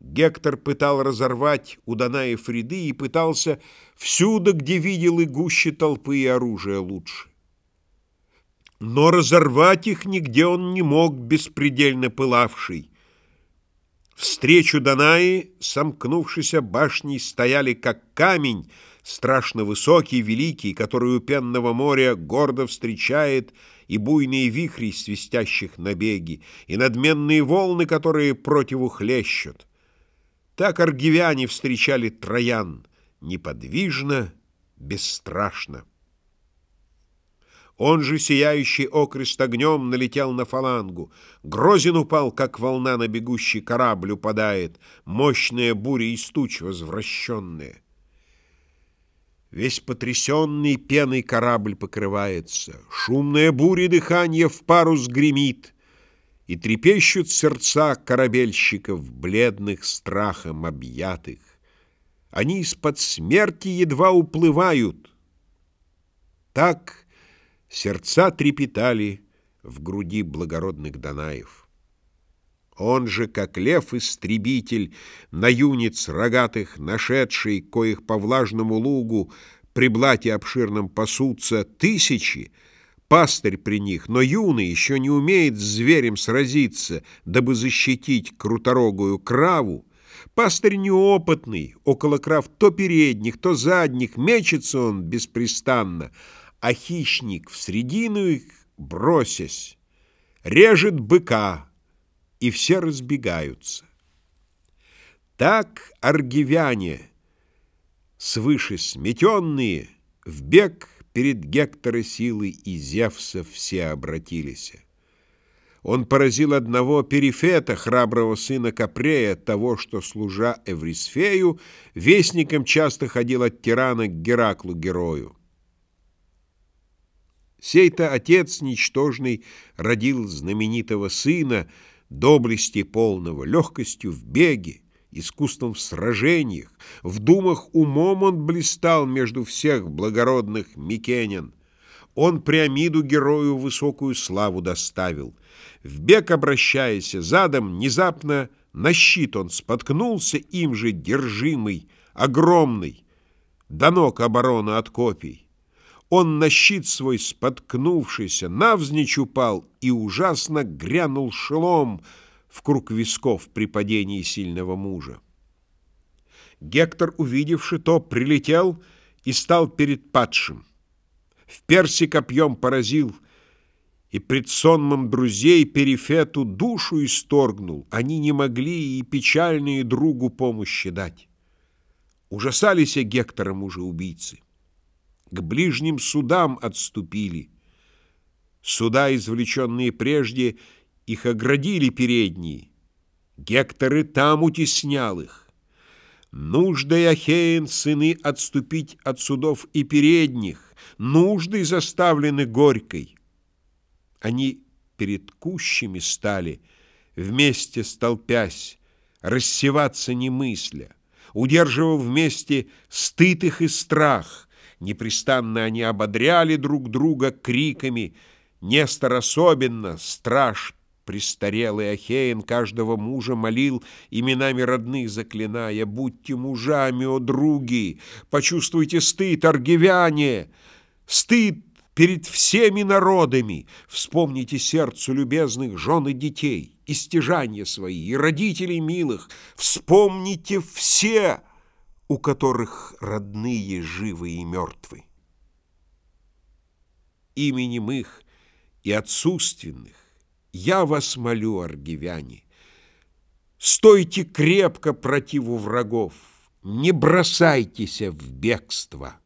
Гектор пытал разорвать у Данаев ряды и пытался всюду, где видел и гуще толпы и оружия лучше. Но разорвать их нигде он не мог, беспредельно пылавший. Встречу Данаи, сомкнувшися башней, стояли, как камень, страшно высокий, великий, который у пенного моря гордо встречает и буйные вихри, свистящих на беги, и надменные волны, которые противу хлещут. Так аргивяне встречали троян неподвижно, бесстрашно. Он же, сияющий окрест огнем, налетел на фалангу. Грозен упал, как волна на бегущий корабль упадает, мощная буря из туч возвращенная. Весь потрясенный пеной корабль покрывается, Шумная буря дыхание в парус гремит — и трепещут сердца корабельщиков, бледных страхом объятых. Они из-под смерти едва уплывают. Так сердца трепетали в груди благородных Данаев. Он же, как лев-истребитель, на юниц рогатых, нашедший, коих по влажному лугу при блате обширном пасутся тысячи, Пастырь при них, но юный еще не умеет с зверем сразиться, дабы защитить круторогую краву. Пастырь неопытный, около крав то передних, то задних, мечется он беспрестанно, а хищник в средину их, бросясь, режет быка, и все разбегаются. Так аргивяне, свыше сметенные, в бег Перед Гектора силы и Зевса все обратились. Он поразил одного Перифета, храброго сына Капрея, того, что, служа Эврисфею, вестником часто ходил от тирана к Гераклу-герою. Сей-то отец ничтожный родил знаменитого сына, доблести полного, легкостью в беге, искусством в сражениях, в думах умом он блистал между всех благородных микенин. Он Приамиду герою высокую славу доставил. В бег обращаясь задом, внезапно на щит он споткнулся, им же держимый, огромный, до ног обороны от копий. Он на щит свой споткнувшийся, навзничь упал и ужасно грянул шелом, в круг висков при падении сильного мужа. Гектор, увидевши то, прилетел и стал перед падшим. В перси копьем поразил, и пред сонмом друзей Перифету душу исторгнул. Они не могли и печальные другу помощи дать. Ужасались Гектора мужа-убийцы. К ближним судам отступили. Суда, извлеченные прежде, их оградили передние. Гектор и там утеснял их. Нуждой Ахеин сыны отступить от судов и передних, нуждой заставлены горькой. Они перед кущами стали, вместе столпясь, рассеваться не мысля, удерживал вместе стыд их и страх. Непрестанно они ободряли друг друга криками, Нестор особенно, страж Престарелый Ахеин каждого мужа молил, именами родных заклиная, «Будьте мужами, о други! Почувствуйте стыд, аргивяне! Стыд перед всеми народами! Вспомните сердцу любезных жен и детей, и стяжания свои, и родителей милых! Вспомните все, у которых родные живы и мертвы! Именем их и отсутственных я вас молю, аргивяне, стойте крепко противу врагов, не бросайтесь в бегство.